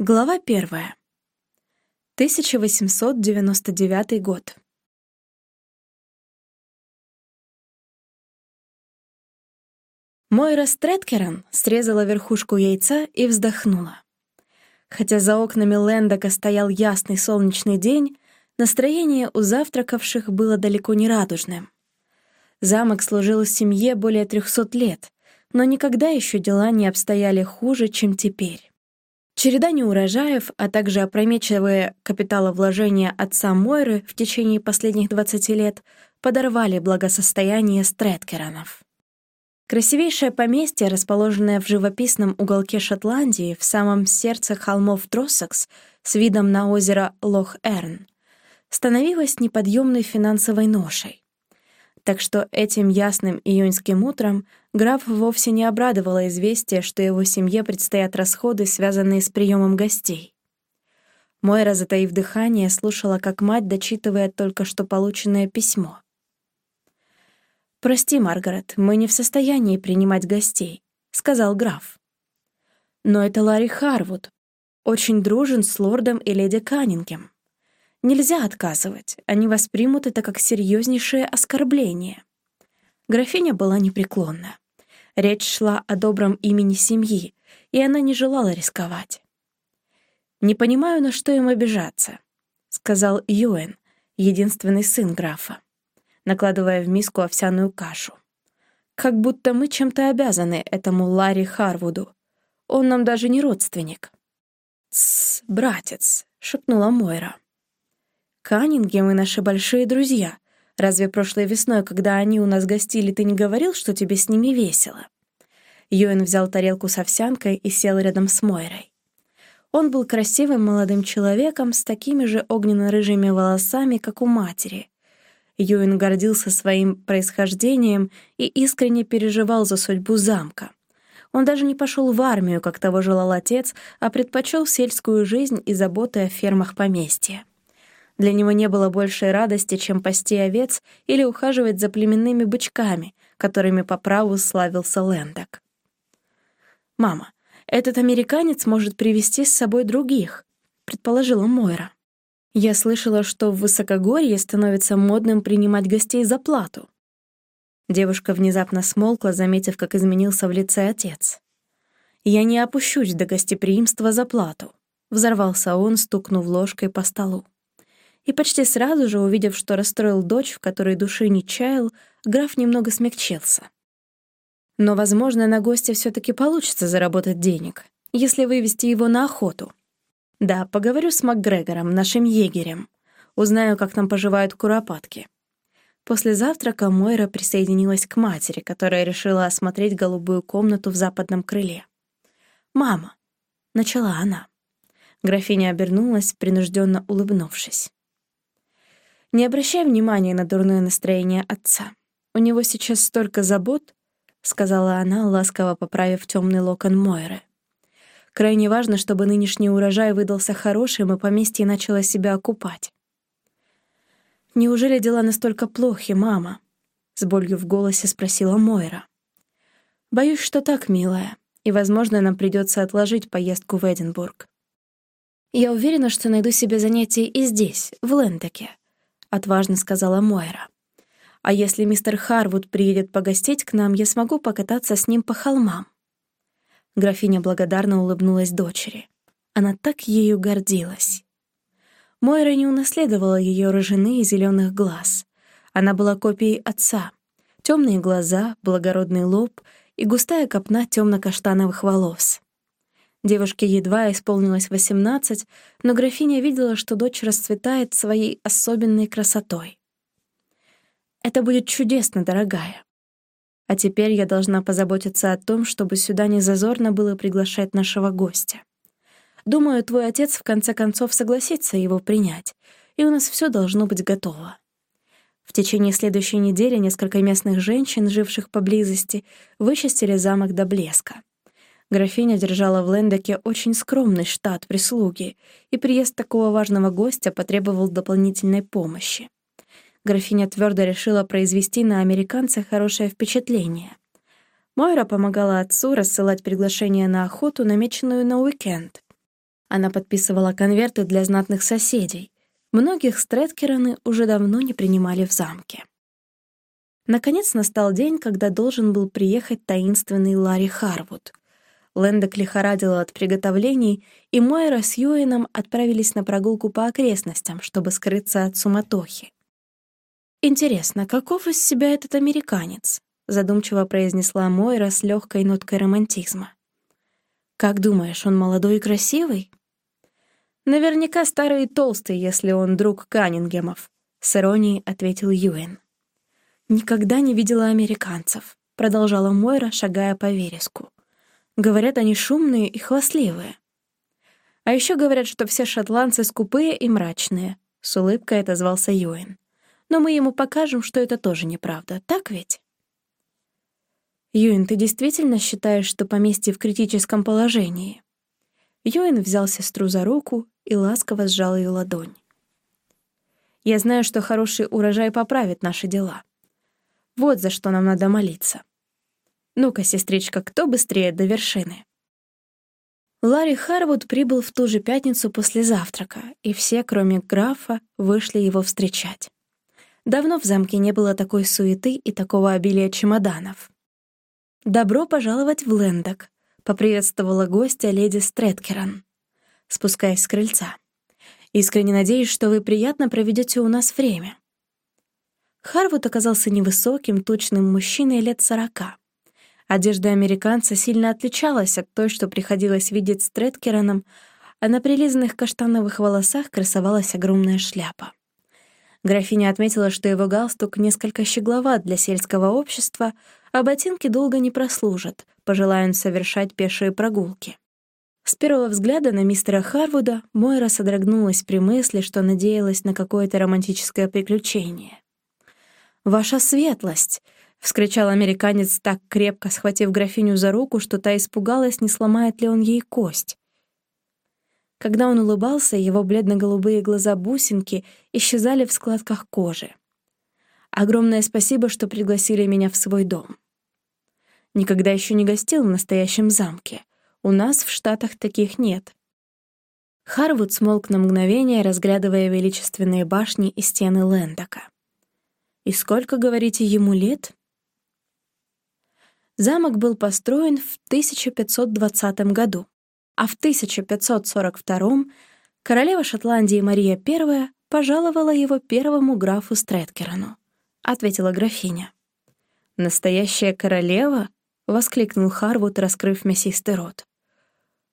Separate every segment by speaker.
Speaker 1: Глава первая. 1899 год. Мойра Стрэткерон срезала верхушку яйца и вздохнула. Хотя за окнами Лендока стоял ясный солнечный день, настроение у завтракавших было далеко не радужным. Замок служил семье более трехсот лет, но никогда еще дела не обстояли хуже, чем теперь. Череда неурожаев, а также опрометчивые капиталовложения отца Мойры в течение последних 20 лет подорвали благосостояние Стрэткеронов. Красивейшее поместье, расположенное в живописном уголке Шотландии, в самом сердце холмов Троссекс, с видом на озеро Лох-Эрн, становилось неподъемной финансовой ношей так что этим ясным июньским утром граф вовсе не обрадовало известие, что его семье предстоят расходы, связанные с приемом гостей. Мойра, затаив дыхание, слушала, как мать дочитывает только что полученное письмо. «Прости, Маргарет, мы не в состоянии принимать гостей», — сказал граф. «Но это Ларри Харвуд, очень дружен с лордом и леди Каннингем. Нельзя отказывать, они воспримут это как серьезнейшее оскорбление. Графиня была непреклонна. Речь шла о добром имени семьи, и она не желала рисковать. «Не понимаю, на что им обижаться», — сказал Юэн, единственный сын графа, накладывая в миску овсяную кашу. «Как будто мы чем-то обязаны этому Ларри Харвуду. Он нам даже не родственник». «Тссс, братец», — шепнула Мойра. Каннингемы наши большие друзья. Разве прошлой весной, когда они у нас гостили, ты не говорил, что тебе с ними весело?» Юэн взял тарелку с овсянкой и сел рядом с Мойрой. Он был красивым молодым человеком с такими же огненно-рыжими волосами, как у матери. Юэн гордился своим происхождением и искренне переживал за судьбу замка. Он даже не пошел в армию, как того желал отец, а предпочел сельскую жизнь и заботы о фермах поместья. Для него не было большей радости, чем пасти овец или ухаживать за племенными бычками, которыми по праву славился Лэндок. «Мама, этот американец может привести с собой других», — предположила Мойра. «Я слышала, что в высокогорье становится модным принимать гостей за плату». Девушка внезапно смолкла, заметив, как изменился в лице отец. «Я не опущусь до гостеприимства за плату», — взорвался он, стукнув ложкой по столу. И почти сразу же, увидев, что расстроил дочь, в которой души не чаял, граф немного смягчился. Но, возможно, на гостя все таки получится заработать денег, если вывести его на охоту. Да, поговорю с МакГрегором, нашим егерем. Узнаю, как там поживают куропатки. После завтрака Мойра присоединилась к матери, которая решила осмотреть голубую комнату в западном крыле. «Мама», — начала она. Графиня обернулась, принужденно улыбнувшись. Не обращай внимания на дурное настроение отца. У него сейчас столько забот, — сказала она, ласково поправив темный локон Мойры. Крайне важно, чтобы нынешний урожай выдался хорошим, и поместье начало себя окупать. «Неужели дела настолько плохи, мама?» — с болью в голосе спросила Мойра. «Боюсь, что так, милая, и, возможно, нам придется отложить поездку в Эдинбург. Я уверена, что найду себе занятие и здесь, в Лентеке отважно сказала Мойра. «А если мистер Харвуд приедет погостить к нам, я смогу покататься с ним по холмам». Графиня благодарно улыбнулась дочери. Она так ею гордилась. Мойра не унаследовала ее рыжины и зеленых глаз. Она была копией отца. Темные глаза, благородный лоб и густая копна темно-каштановых волос. Девушке едва исполнилось восемнадцать, но графиня видела, что дочь расцветает своей особенной красотой. «Это будет чудесно, дорогая. А теперь я должна позаботиться о том, чтобы сюда не зазорно было приглашать нашего гостя. Думаю, твой отец в конце концов согласится его принять, и у нас все должно быть готово». В течение следующей недели несколько местных женщин, живших поблизости, вычистили замок до блеска. Графиня держала в Лендеке очень скромный штат прислуги, и приезд такого важного гостя потребовал дополнительной помощи. Графиня твердо решила произвести на американца хорошее впечатление. Мойра помогала отцу рассылать приглашение на охоту, намеченную на уикенд. Она подписывала конверты для знатных соседей. Многих Стрэткероны уже давно не принимали в замке. Наконец настал день, когда должен был приехать таинственный Ларри Харвуд. Лэндок лихорадила от приготовлений, и Мойра с Юэном отправились на прогулку по окрестностям, чтобы скрыться от суматохи. «Интересно, каков из себя этот американец?» — задумчиво произнесла Мойра с легкой ноткой романтизма. «Как думаешь, он молодой и красивый?» «Наверняка старый и толстый, если он друг Каннингемов», — с иронией ответил Юэн. «Никогда не видела американцев», — продолжала Мойра, шагая по вереску. «Говорят, они шумные и хвастливые». «А еще говорят, что все шотландцы скупые и мрачные», — с улыбкой отозвался Юэн. «Но мы ему покажем, что это тоже неправда, так ведь?» «Юэн, ты действительно считаешь, что поместье в критическом положении?» Юэн взял сестру за руку и ласково сжал ее ладонь. «Я знаю, что хороший урожай поправит наши дела. Вот за что нам надо молиться. Ну-ка, сестричка, кто быстрее до вершины?» Ларри Харвуд прибыл в ту же пятницу после завтрака, и все, кроме графа, вышли его встречать. Давно в замке не было такой суеты и такого обилия чемоданов. «Добро пожаловать в Лендок», — поприветствовала гостя леди Стрэткерон, спускаясь с крыльца. «Искренне надеюсь, что вы приятно проведете у нас время». Харвуд оказался невысоким, тучным мужчиной лет сорока. Одежда американца сильно отличалась от той, что приходилось видеть с Треткероном, а на прилизанных каштановых волосах красовалась огромная шляпа. Графиня отметила, что его галстук несколько щегловат для сельского общества, а ботинки долго не прослужат, пожелая он совершать пешие прогулки. С первого взгляда на мистера Харвуда Мойра содрогнулась при мысли, что надеялась на какое-то романтическое приключение. «Ваша светлость!» — вскричал американец, так крепко схватив графиню за руку, что та испугалась, не сломает ли он ей кость. Когда он улыбался, его бледно-голубые глаза-бусинки исчезали в складках кожи. «Огромное спасибо, что пригласили меня в свой дом. Никогда еще не гостил в настоящем замке. У нас в Штатах таких нет». Харвуд смолк на мгновение, разглядывая величественные башни и стены Лендока. И сколько, говорите, ему лет? Замок был построен в 1520 году, а в 1542 королева Шотландии Мария I пожаловала его первому графу Стрэткерону, ответила графиня. «Настоящая королева?» — воскликнул Харвуд, раскрыв мясистый рот.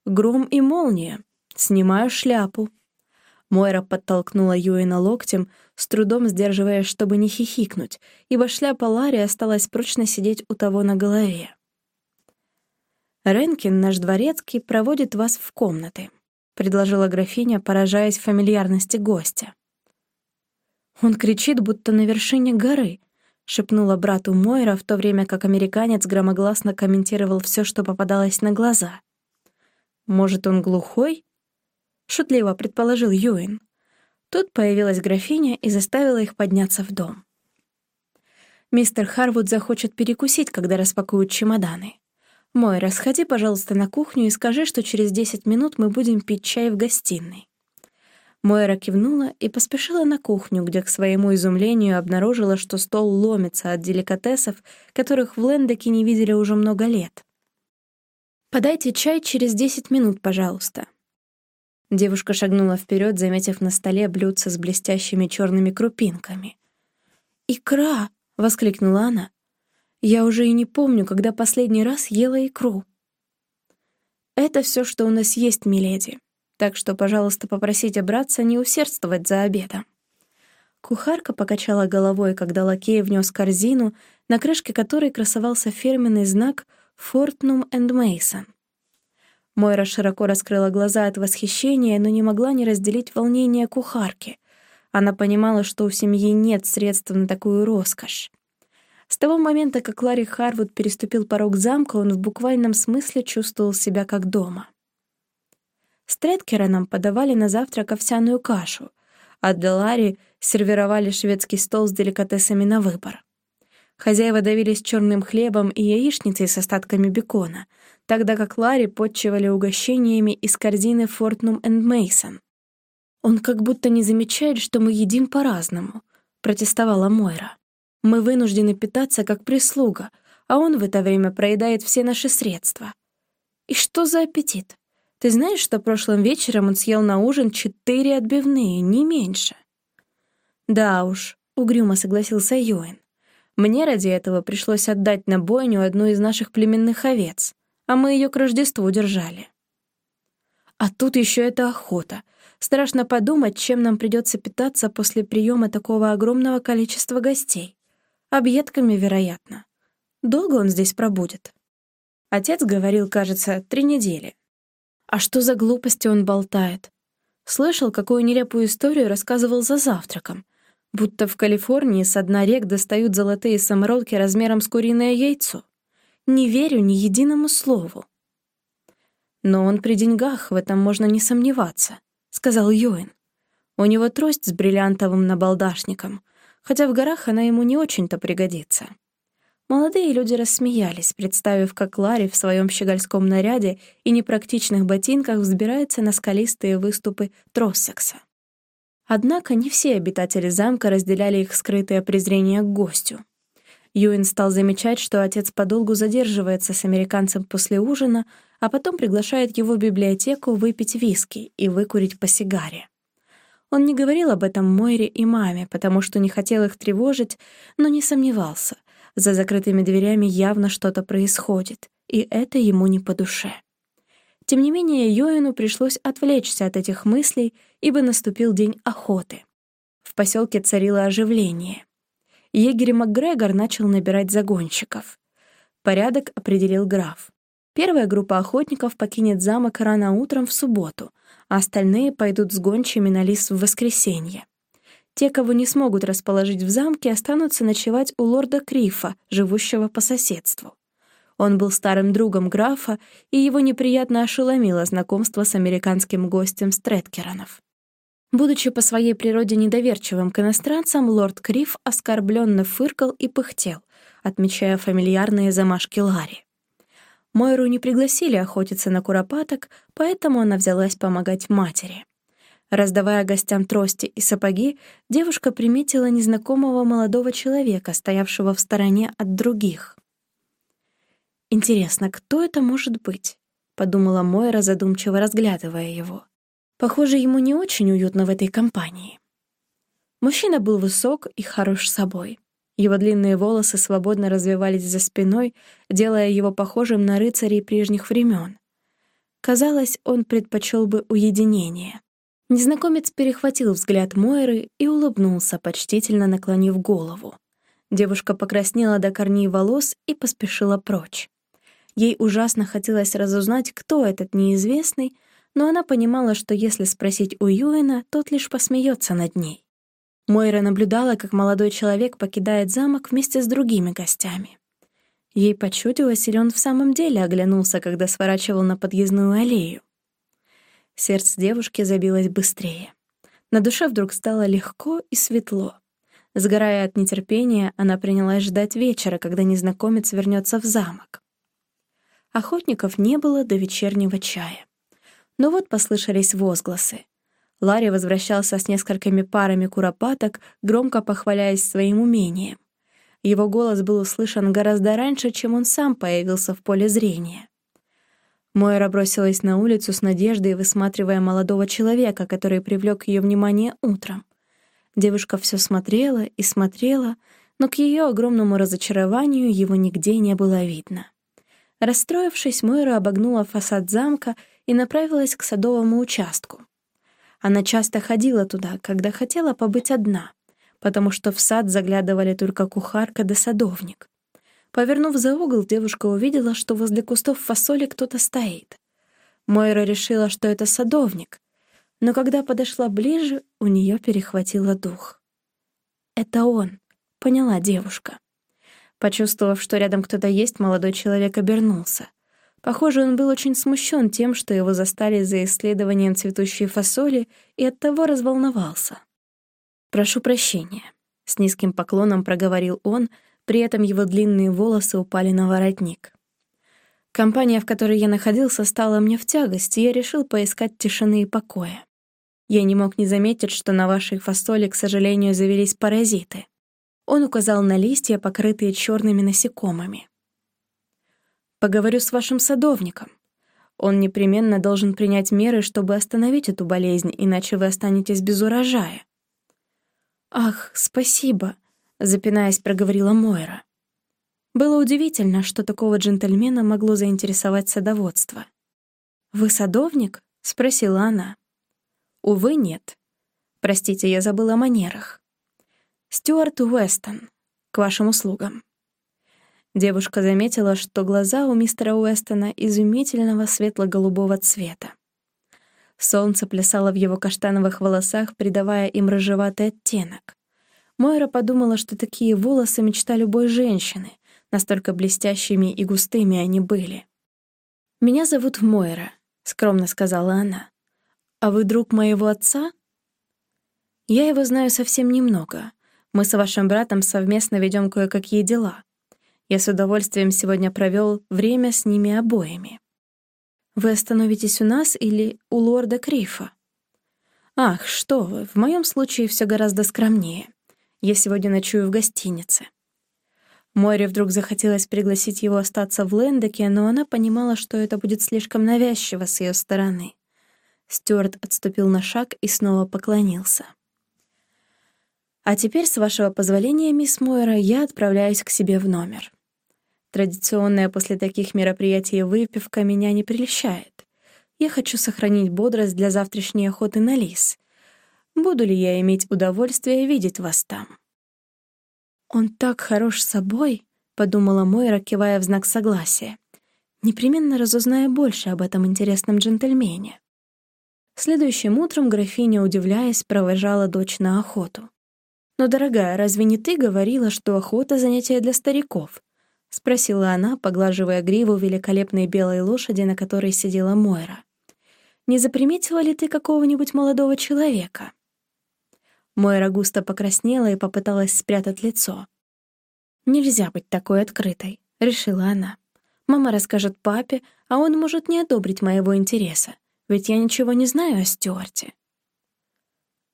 Speaker 1: «Гром и молния. Снимаю шляпу». Мойра подтолкнула Юэна локтем, с трудом сдерживая, чтобы не хихикнуть, ибо шляпа Ларри осталась прочно сидеть у того на голове. «Ренкин, наш дворецкий, проводит вас в комнаты», — предложила графиня, поражаясь фамильярности гостя. «Он кричит, будто на вершине горы», — шепнула брату Мойра, в то время как американец громогласно комментировал все, что попадалось на глаза. «Может, он глухой?» Шутливо предположил Юин. Тут появилась графиня и заставила их подняться в дом. «Мистер Харвуд захочет перекусить, когда распакуют чемоданы. Мойра, сходи, пожалуйста, на кухню и скажи, что через 10 минут мы будем пить чай в гостиной». Мойра кивнула и поспешила на кухню, где к своему изумлению обнаружила, что стол ломится от деликатесов, которых в Лендеке не видели уже много лет. «Подайте чай через 10 минут, пожалуйста», Девушка шагнула вперед, заметив на столе блюдце с блестящими черными крупинками. «Икра!» — воскликнула она. «Я уже и не помню, когда последний раз ела икру». «Это все, что у нас есть, миледи, так что, пожалуйста, попросите братца не усердствовать за обедом». Кухарка покачала головой, когда лакей внес корзину, на крышке которой красовался фирменный знак «Фортнум энд Мейсон». Мойра широко раскрыла глаза от восхищения, но не могла не разделить волнение кухарки. Она понимала, что у семьи нет средств на такую роскошь. С того момента, как Ларри Харвуд переступил порог замка, он в буквальном смысле чувствовал себя как дома. Стрэткеронам подавали на завтрак овсяную кашу, а для Ларри сервировали шведский стол с деликатесами на выбор. Хозяева давились черным хлебом и яичницей с остатками бекона — тогда как Ларри подчивали угощениями из корзины Фортнум энд Мейсон. «Он как будто не замечает, что мы едим по-разному», — протестовала Мойра. «Мы вынуждены питаться как прислуга, а он в это время проедает все наши средства. И что за аппетит? Ты знаешь, что прошлым вечером он съел на ужин четыре отбивные, не меньше?» «Да уж», — угрюмо согласился Юэн. «Мне ради этого пришлось отдать на бойню одну из наших племенных овец, а мы ее к Рождеству держали». «А тут еще эта охота. Страшно подумать, чем нам придется питаться после приема такого огромного количества гостей. Объедками, вероятно. Долго он здесь пробудет?» Отец говорил, кажется, три недели. А что за глупости он болтает? Слышал, какую нелепую историю рассказывал за завтраком. Будто в Калифорнии с дна рек достают золотые самородки размером с куриное яйцо. Не верю ни единому слову. Но он при деньгах, в этом можно не сомневаться, — сказал Юэн. У него трость с бриллиантовым набалдашником, хотя в горах она ему не очень-то пригодится. Молодые люди рассмеялись, представив, как Ларри в своем щегольском наряде и непрактичных ботинках взбирается на скалистые выступы Троссекса. Однако не все обитатели замка разделяли их скрытое презрение к гостю. Юин стал замечать, что отец подолгу задерживается с американцем после ужина, а потом приглашает его в библиотеку выпить виски и выкурить по сигаре. Он не говорил об этом Мойре и маме, потому что не хотел их тревожить, но не сомневался — за закрытыми дверями явно что-то происходит, и это ему не по душе. Тем не менее, Йоину пришлось отвлечься от этих мыслей, ибо наступил день охоты. В поселке царило оживление. Егерь МакГрегор начал набирать загонщиков. Порядок определил граф. Первая группа охотников покинет замок рано утром в субботу, а остальные пойдут с гончими на лис в воскресенье. Те, кого не смогут расположить в замке, останутся ночевать у лорда Крифа, живущего по соседству. Он был старым другом графа, и его неприятно ошеломило знакомство с американским гостем Стрэткеронов. Будучи по своей природе недоверчивым к иностранцам, лорд Криф оскорбленно фыркал и пыхтел, отмечая фамильярные замашки Ларри. Мойру не пригласили охотиться на куропаток, поэтому она взялась помогать матери. Раздавая гостям трости и сапоги, девушка приметила незнакомого молодого человека, стоявшего в стороне от других. «Интересно, кто это может быть?» — подумала Мойра, задумчиво разглядывая его. «Похоже, ему не очень уютно в этой компании». Мужчина был высок и хорош собой. Его длинные волосы свободно развивались за спиной, делая его похожим на рыцарей прежних времен. Казалось, он предпочел бы уединение. Незнакомец перехватил взгляд Мойры и улыбнулся, почтительно наклонив голову. Девушка покраснела до корней волос и поспешила прочь. Ей ужасно хотелось разузнать, кто этот неизвестный, но она понимала, что если спросить у Юэна, тот лишь посмеется над ней. Мойра наблюдала, как молодой человек покидает замок вместе с другими гостями. Ей почудилось, или он в самом деле оглянулся, когда сворачивал на подъездную аллею. Сердце девушки забилось быстрее. На душе вдруг стало легко и светло. Сгорая от нетерпения, она принялась ждать вечера, когда незнакомец вернется в замок. Охотников не было до вечернего чая. Но вот послышались возгласы. Ларри возвращался с несколькими парами куропаток, громко похваляясь своим умением. Его голос был услышан гораздо раньше, чем он сам появился в поле зрения. Мойра бросилась на улицу с надеждой, высматривая молодого человека, который привлек ее внимание утром. Девушка все смотрела и смотрела, но к ее огромному разочарованию его нигде не было видно. Расстроившись, Мойра обогнула фасад замка и направилась к садовому участку. Она часто ходила туда, когда хотела побыть одна, потому что в сад заглядывали только кухарка да садовник. Повернув за угол, девушка увидела, что возле кустов фасоли кто-то стоит. Мойра решила, что это садовник, но когда подошла ближе, у нее перехватило дух. «Это он», — поняла девушка. Почувствовав, что рядом кто-то есть, молодой человек обернулся. Похоже, он был очень смущен тем, что его застали за исследованием цветущей фасоли и оттого разволновался. «Прошу прощения», — с низким поклоном проговорил он, — при этом его длинные волосы упали на воротник. Компания, в которой я находился, стала мне в тягость, и я решил поискать тишины и покоя. Я не мог не заметить, что на вашей фасоли, к сожалению, завелись паразиты. Он указал на листья, покрытые черными насекомыми. Поговорю с вашим садовником. Он непременно должен принять меры, чтобы остановить эту болезнь, иначе вы останетесь без урожая. «Ах, спасибо», — запинаясь, проговорила Мойра. Было удивительно, что такого джентльмена могло заинтересовать садоводство. «Вы садовник?» — спросила она. «Увы, нет. Простите, я забыла о манерах. Стюарт Уэстон, к вашим услугам». Девушка заметила, что глаза у мистера Уэстона изумительного светло-голубого цвета. Солнце плясало в его каштановых волосах, придавая им рыжеватый оттенок. Мойра подумала, что такие волосы — мечта любой женщины, настолько блестящими и густыми они были. «Меня зовут Мойра», — скромно сказала она. «А вы друг моего отца?» «Я его знаю совсем немного. Мы с вашим братом совместно ведем кое-какие дела. Я с удовольствием сегодня провел время с ними обоими. Вы остановитесь у нас или у лорда Крифа? Ах, что вы, в моем случае все гораздо скромнее. Я сегодня ночую в гостинице. Море вдруг захотелось пригласить его остаться в Лендеке, но она понимала, что это будет слишком навязчиво с ее стороны. Стюарт отступил на шаг и снова поклонился. «А теперь, с вашего позволения, мисс Мойра, я отправляюсь к себе в номер». Традиционная после таких мероприятий выпивка меня не прельщает. Я хочу сохранить бодрость для завтрашней охоты на лис. Буду ли я иметь удовольствие видеть вас там? «Он так хорош собой», — подумала Мойра, кивая в знак согласия. «Непременно разузнаю больше об этом интересном джентльмене». Следующим утром графиня, удивляясь, провожала дочь на охоту. «Но, дорогая, разве не ты говорила, что охота — занятие для стариков?» — спросила она, поглаживая гриву великолепной белой лошади, на которой сидела Мойра. «Не заприметила ли ты какого-нибудь молодого человека?» Мойра густо покраснела и попыталась спрятать лицо. «Нельзя быть такой открытой», — решила она. «Мама расскажет папе, а он может не одобрить моего интереса, ведь я ничего не знаю о Стюарте».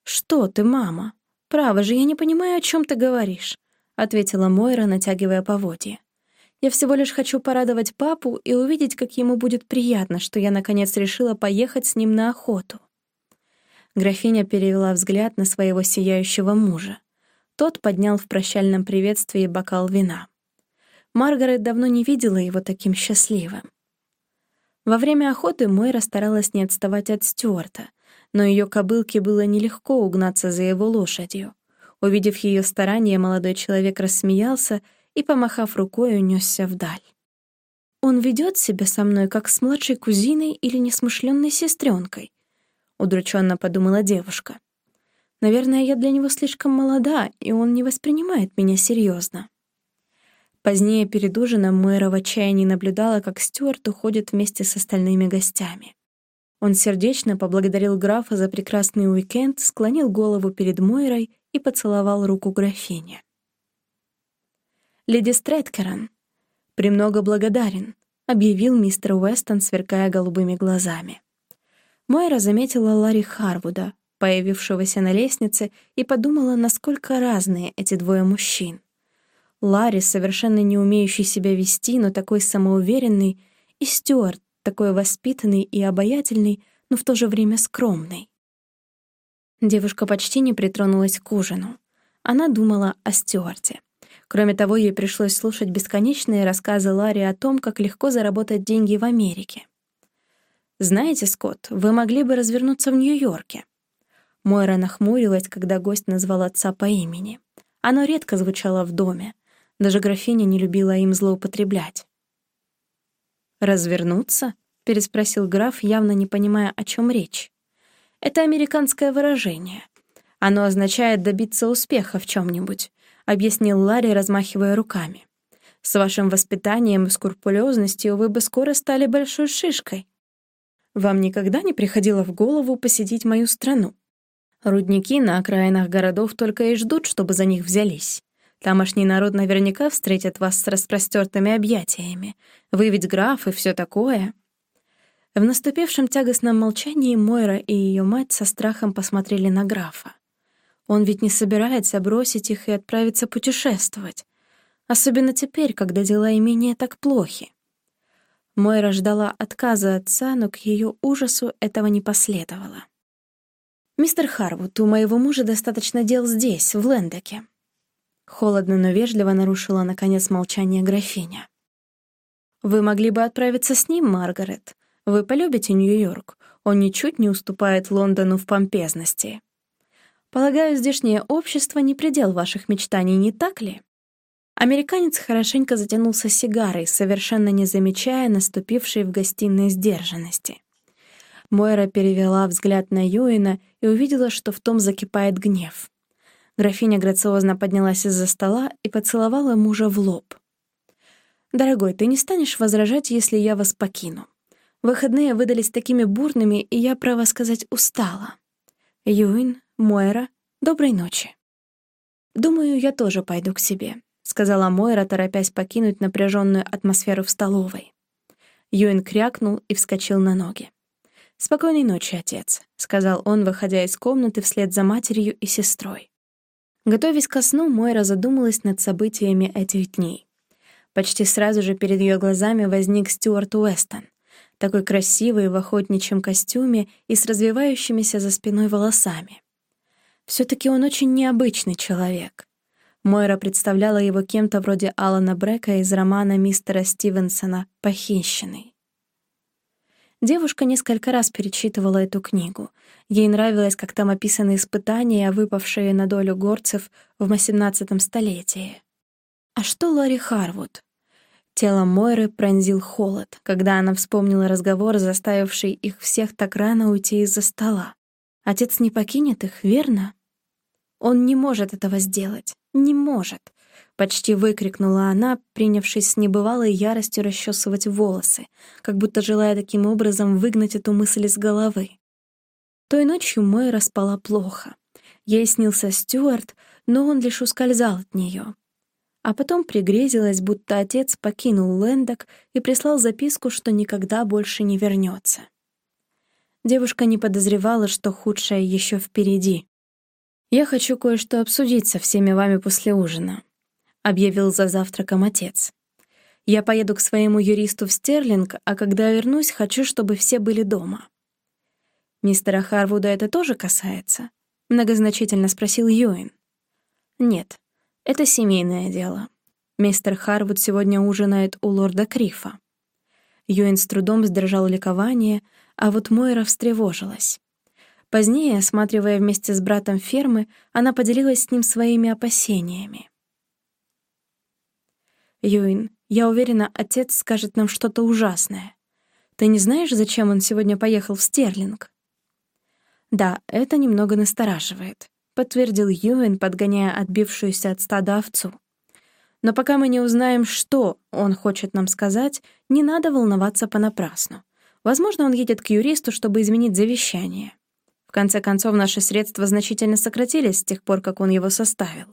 Speaker 1: «Что ты, мама? Право же, я не понимаю, о чем ты говоришь», — ответила Мойра, натягивая поводья. Я всего лишь хочу порадовать папу и увидеть, как ему будет приятно, что я наконец решила поехать с ним на охоту. Графиня перевела взгляд на своего сияющего мужа. Тот поднял в прощальном приветствии бокал вина. Маргарет давно не видела его таким счастливым. Во время охоты Мойра старалась не отставать от Стюарта, но ее кобылке было нелегко угнаться за его лошадью. Увидев ее старания, молодой человек рассмеялся — и, помахав рукой, унесся вдаль. «Он ведет себя со мной, как с младшей кузиной или несмышленной сестренкой», — удрученно подумала девушка. «Наверное, я для него слишком молода, и он не воспринимает меня серьезно. Позднее перед ужином Мэра в отчаянии наблюдала, как Стюарт уходит вместе с остальными гостями. Он сердечно поблагодарил графа за прекрасный уикенд, склонил голову перед Мойрой и поцеловал руку графине. «Леди Стрэткерон, премного благодарен», — объявил мистер Уэстон, сверкая голубыми глазами. Мойра заметила Ларри Харвуда, появившегося на лестнице, и подумала, насколько разные эти двое мужчин. Ларри, совершенно не умеющий себя вести, но такой самоуверенный, и Стюарт, такой воспитанный и обаятельный, но в то же время скромный. Девушка почти не притронулась к ужину. Она думала о Стюарте. Кроме того, ей пришлось слушать бесконечные рассказы Ларри о том, как легко заработать деньги в Америке. «Знаете, Скотт, вы могли бы развернуться в Нью-Йорке». Мойра нахмурилась, когда гость назвал отца по имени. Оно редко звучало в доме. Даже графиня не любила им злоупотреблять. «Развернуться?» — переспросил граф, явно не понимая, о чем речь. «Это американское выражение. Оно означает добиться успеха в чем нибудь объяснил Ларри, размахивая руками. «С вашим воспитанием и скрупулезностью вы бы скоро стали большой шишкой. Вам никогда не приходило в голову посетить мою страну? Рудники на окраинах городов только и ждут, чтобы за них взялись. Тамошний народ наверняка встретит вас с распростертыми объятиями. Вы ведь граф и все такое. В наступившем тягостном молчании Мойра и ее мать со страхом посмотрели на графа. Он ведь не собирается бросить их и отправиться путешествовать. Особенно теперь, когда дела имения так плохи. Мойра ждала отказа отца, но к ее ужасу этого не последовало. «Мистер Харвуд, у моего мужа достаточно дел здесь, в Лендеке». Холодно, но вежливо нарушила, наконец, молчание графиня. «Вы могли бы отправиться с ним, Маргарет. Вы полюбите Нью-Йорк. Он ничуть не уступает Лондону в помпезности. Полагаю, здешнее общество не предел ваших мечтаний, не так ли?» Американец хорошенько затянулся сигарой, совершенно не замечая наступившей в гостиной сдержанности. Мойра перевела взгляд на Юина и увидела, что в том закипает гнев. Графиня грациозно поднялась из-за стола и поцеловала мужа в лоб. «Дорогой, ты не станешь возражать, если я вас покину. Выходные выдались такими бурными, и я, право сказать, устала. Юин, Мойра, доброй ночи. «Думаю, я тоже пойду к себе», — сказала Мойра, торопясь покинуть напряженную атмосферу в столовой. Юин крякнул и вскочил на ноги. «Спокойной ночи, отец», — сказал он, выходя из комнаты вслед за матерью и сестрой. Готовясь ко сну, Мойра задумалась над событиями этих дней. Почти сразу же перед ее глазами возник Стюарт Уэстон — такой красивый в охотничьем костюме и с развивающимися за спиной волосами. Все таки он очень необычный человек. Мойра представляла его кем-то вроде Алана Брека из романа мистера Стивенсона «Похищенный». Девушка несколько раз перечитывала эту книгу. Ей нравилось, как там описаны испытания, выпавшие на долю горцев в XVIII столетии. А что Ларри Харвуд? Тело Мойры пронзил холод, когда она вспомнила разговор, заставивший их всех так рано уйти из-за стола. Отец не покинет их, верно? Он не может этого сделать. Не может. Почти выкрикнула она, принявшись с небывалой яростью расчесывать волосы, как будто желая таким образом выгнать эту мысль из головы. Той ночью Мойра спала плохо. Ей снился Стюарт, но он лишь ускользал от нее, а потом пригрезилось, будто отец покинул Лендок и прислал записку, что никогда больше не вернется. Девушка не подозревала, что худшее еще впереди. «Я хочу кое-что обсудить со всеми вами после ужина», — объявил за завтраком отец. «Я поеду к своему юристу в Стерлинг, а когда вернусь, хочу, чтобы все были дома». «Мистера Харвуда это тоже касается?» — многозначительно спросил Юин. «Нет, это семейное дело. Мистер Харвуд сегодня ужинает у лорда Крифа. Юэн с трудом сдержал ликование, а вот Мойра встревожилась. Позднее, осматривая вместе с братом фермы, она поделилась с ним своими опасениями. «Юин, я уверена, отец скажет нам что-то ужасное. Ты не знаешь, зачем он сегодня поехал в Стерлинг?» «Да, это немного настораживает подтвердил Юэн, подгоняя отбившуюся от стада овцу. Но пока мы не узнаем, что он хочет нам сказать, не надо волноваться понапрасну. Возможно, он едет к юристу, чтобы изменить завещание. В конце концов, наши средства значительно сократились с тех пор, как он его составил.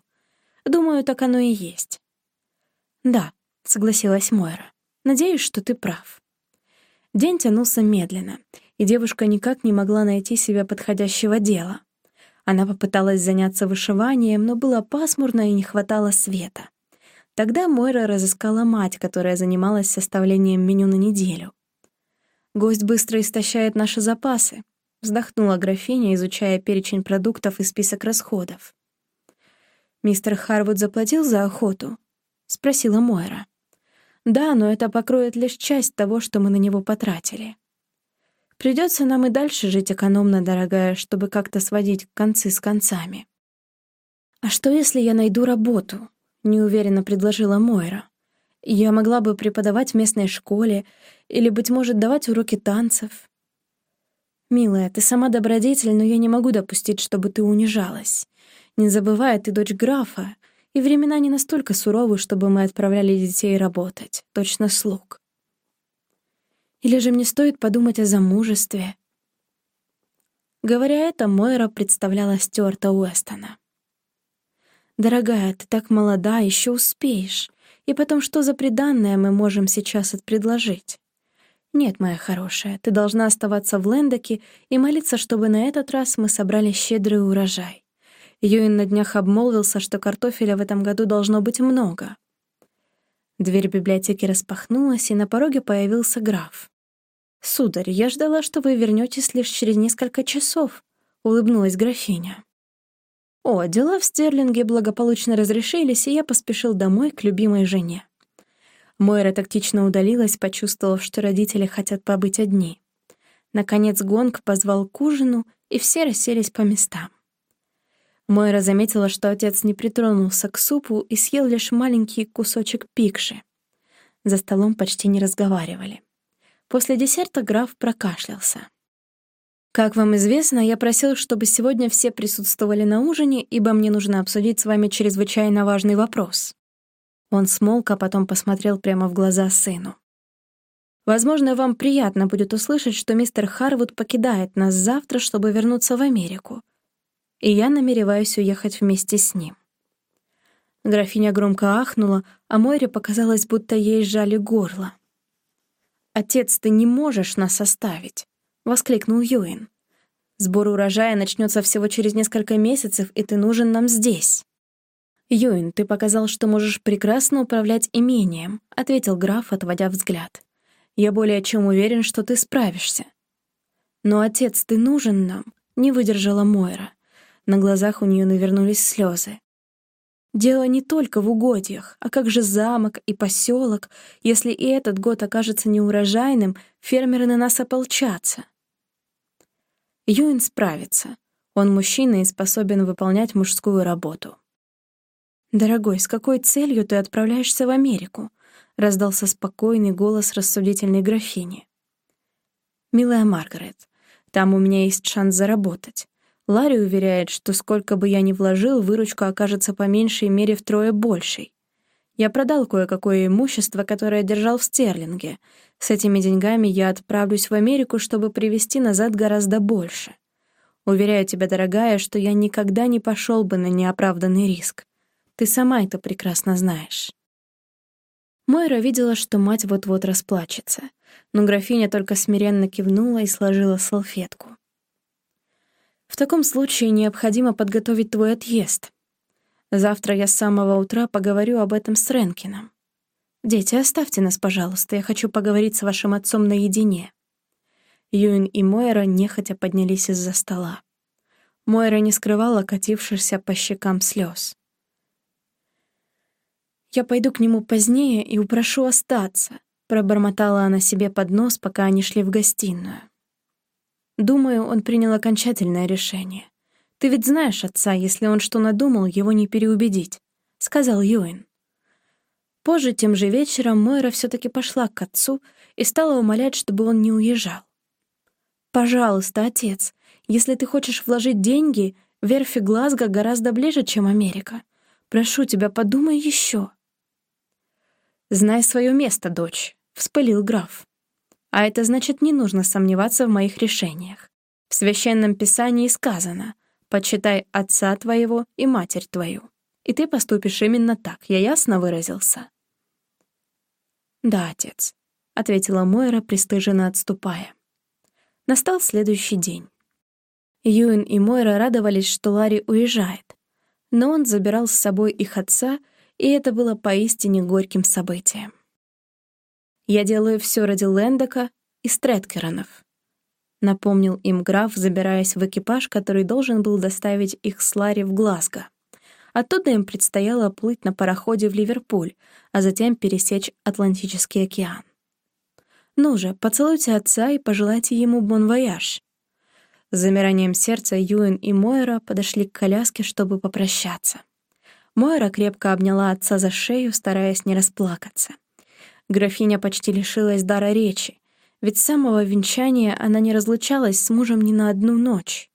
Speaker 1: Думаю, так оно и есть. Да, согласилась Мойра. Надеюсь, что ты прав. День тянулся медленно, и девушка никак не могла найти себе подходящего дела. Она попыталась заняться вышиванием, но было пасмурно и не хватало света. Тогда Мойра разыскала мать, которая занималась составлением меню на неделю. «Гость быстро истощает наши запасы», — вздохнула графиня, изучая перечень продуктов и список расходов. «Мистер Харвуд заплатил за охоту?» — спросила Мойра. «Да, но это покроет лишь часть того, что мы на него потратили». Придется нам и дальше жить экономно, дорогая, чтобы как-то сводить концы с концами. «А что, если я найду работу?» — неуверенно предложила Мойра. «Я могла бы преподавать в местной школе или, быть может, давать уроки танцев». «Милая, ты сама добродетель, но я не могу допустить, чтобы ты унижалась. Не забывай, ты дочь графа, и времена не настолько суровы, чтобы мы отправляли детей работать, точно слуг. Или же мне стоит подумать о замужестве? Говоря это, Мойра представляла Стюарта Уэстона. «Дорогая, ты так молода, еще успеешь. И потом, что за приданное мы можем сейчас предложить?» «Нет, моя хорошая, ты должна оставаться в Лендоке и молиться, чтобы на этот раз мы собрали щедрый урожай. Юин на днях обмолвился, что картофеля в этом году должно быть много». Дверь библиотеки распахнулась, и на пороге появился граф. «Сударь, я ждала, что вы вернетесь лишь через несколько часов», — улыбнулась графиня. О, дела в Стерлинге благополучно разрешились, и я поспешил домой к любимой жене. Мойра тактично удалилась, почувствовав, что родители хотят побыть одни. Наконец Гонг позвал к ужину, и все расселись по местам. Мойра заметила, что отец не притронулся к супу и съел лишь маленький кусочек пикши. За столом почти не разговаривали. После десерта граф прокашлялся. «Как вам известно, я просил, чтобы сегодня все присутствовали на ужине, ибо мне нужно обсудить с вами чрезвычайно важный вопрос». Он смолк, а потом посмотрел прямо в глаза сыну. «Возможно, вам приятно будет услышать, что мистер Харвуд покидает нас завтра, чтобы вернуться в Америку, и я намереваюсь уехать вместе с ним». Графиня громко ахнула, а Мойре показалось, будто ей сжали горло. «Отец, ты не можешь нас оставить!» — воскликнул Юин. «Сбор урожая начнется всего через несколько месяцев, и ты нужен нам здесь». «Юин, ты показал, что можешь прекрасно управлять имением», — ответил граф, отводя взгляд. «Я более чем уверен, что ты справишься». «Но, отец, ты нужен нам», — не выдержала Мойра. На глазах у нее навернулись слезы. Дело не только в угодьях, а как же замок и поселок, если и этот год окажется неурожайным, фермеры на нас ополчатся. Юин справится. Он мужчина и способен выполнять мужскую работу. «Дорогой, с какой целью ты отправляешься в Америку?» — раздался спокойный голос рассудительной графини. «Милая Маргарет, там у меня есть шанс заработать. Ларри уверяет, что сколько бы я ни вложил, выручка окажется по меньшей мере втрое большей. Я продал кое-какое имущество, которое держал в Стерлинге. С этими деньгами я отправлюсь в Америку, чтобы привезти назад гораздо больше. Уверяю тебя, дорогая, что я никогда не пошел бы на неоправданный риск. Ты сама это прекрасно знаешь. Мойра видела, что мать вот-вот расплачется, но графиня только смиренно кивнула и сложила салфетку. В таком случае необходимо подготовить твой отъезд. Завтра я с самого утра поговорю об этом с Ренкином. Дети, оставьте нас, пожалуйста, я хочу поговорить с вашим отцом наедине. Юин и Мойра нехотя поднялись из-за стола. Мойра не скрывала катившихся по щекам слез. «Я пойду к нему позднее и упрошу остаться», — пробормотала она себе под нос, пока они шли в гостиную. Думаю, он принял окончательное решение. Ты ведь знаешь отца, если он что надумал, его не переубедить, сказал Юэн. Позже, тем же вечером, Мойра все-таки пошла к отцу и стала умолять, чтобы он не уезжал. «Пожалуйста, отец, если ты хочешь вложить деньги, верфи Глазго гораздо ближе, чем Америка. Прошу тебя, подумай еще». «Знай свое место, дочь», — вспылил граф. А это значит, не нужно сомневаться в моих решениях. В Священном Писании сказано «Почитай отца твоего и матерь твою». И ты поступишь именно так, я ясно выразился? «Да, отец», — ответила Мойра, пристыженно отступая. Настал следующий день. Юин и Мойра радовались, что Ларри уезжает, но он забирал с собой их отца, и это было поистине горьким событием. Я делаю все ради Лендока и Стрэткеронов», — напомнил им граф, забираясь в экипаж, который должен был доставить их с Ларри в Глазго. Оттуда им предстояло плыть на пароходе в Ливерпуль, а затем пересечь Атлантический океан. «Ну же, поцелуйте отца и пожелайте ему бон-вояж». С замиранием сердца Юэн и Мойра подошли к коляске, чтобы попрощаться. Мойра крепко обняла отца за шею, стараясь не расплакаться. Графиня почти лишилась дара речи, ведь с самого венчания она не разлучалась с мужем ни на одну ночь.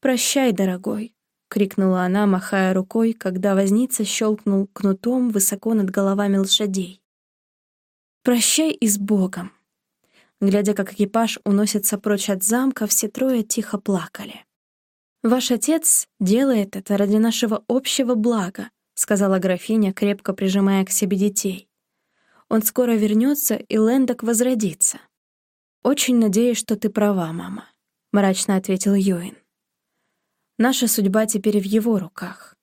Speaker 1: «Прощай, дорогой», — крикнула она, махая рукой, когда возница щелкнул кнутом высоко над головами лошадей. «Прощай и с Богом!» Глядя, как экипаж уносится прочь от замка, все трое тихо плакали. «Ваш отец делает это ради нашего общего блага», сказала графиня, крепко прижимая к себе детей. «Он скоро вернется, и Лэндок возродится». «Очень надеюсь, что ты права, мама», — мрачно ответил Юин. «Наша судьба теперь в его руках.